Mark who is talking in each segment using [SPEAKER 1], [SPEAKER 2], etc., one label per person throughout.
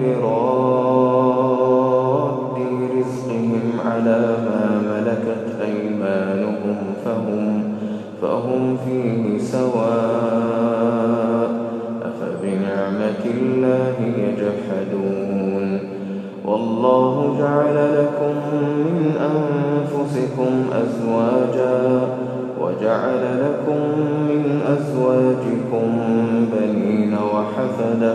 [SPEAKER 1] براد رزقهم على ما ملكت أيمانهم فهم فهم فيه سواء. أفبنعمة الله يجحدون. والله جعل لكم من أنفسكم أزواجا وجعل لكم من أزواجكم بنين وحفدة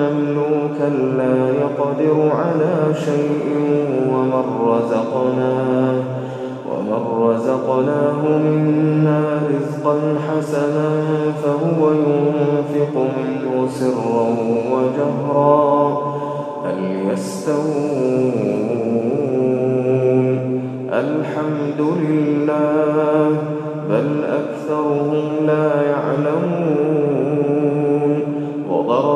[SPEAKER 1] مملوكا لا يقدر على شيء ومن رزقناه ومن رزقناه منا رزقا حسنا فهو ينفق منه سرا وجهرا هل يستوون الحمد لله بل أكثرهم لا يعلمون.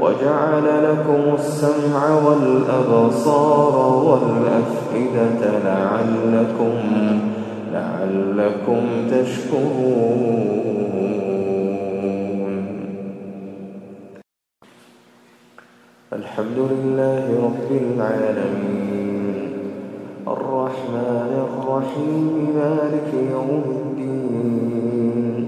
[SPEAKER 1] وجعل لكم السمع والأبصار والأفئدة لعلكم لعلكم تشكرون. الحمد لله رب العالمين. الرحمن الرحيم مالك يوم الدين.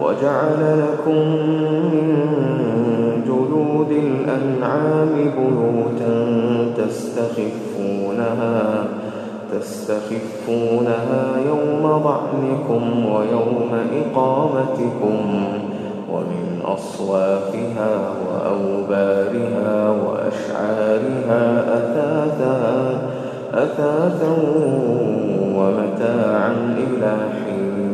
[SPEAKER 1] وجعل لكم من جلود الأنعام بيوتا تستخفونها تستخفونها يوم ضعنكم ويوم إقامتكم ومن أصوافها وأوبارها وأشعارها أثاثا أثاثا ومتاعا إلى حين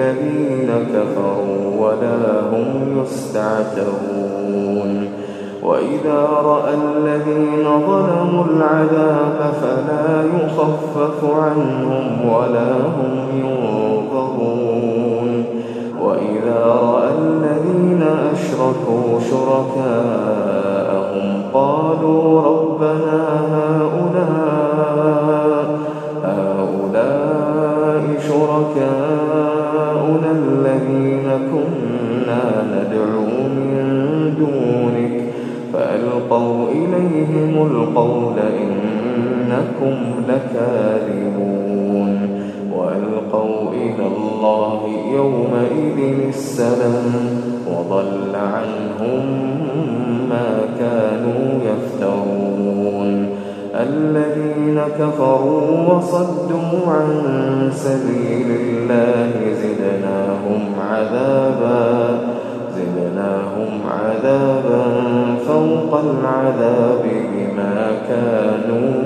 [SPEAKER 1] للذين كفروا ولا هم يستعتبون. وإذا رأى الذين ظلموا العذاب فلا يخفف عنهم ولا هم ينظرون. وإذا رأى الذين أشركوا شركاءهم قالوا ربنا هؤلاء هؤلاء شركاؤنا ندعو من دونك فألقوا إليهم القول إنكم لكاذبون وألقوا إلى الله يومئذ السلام وضل عنهم ما كانوا يفترون الذين كفروا وصدوا عن سبيل الله زدناهم عذابا فوق العذاب بما كانوا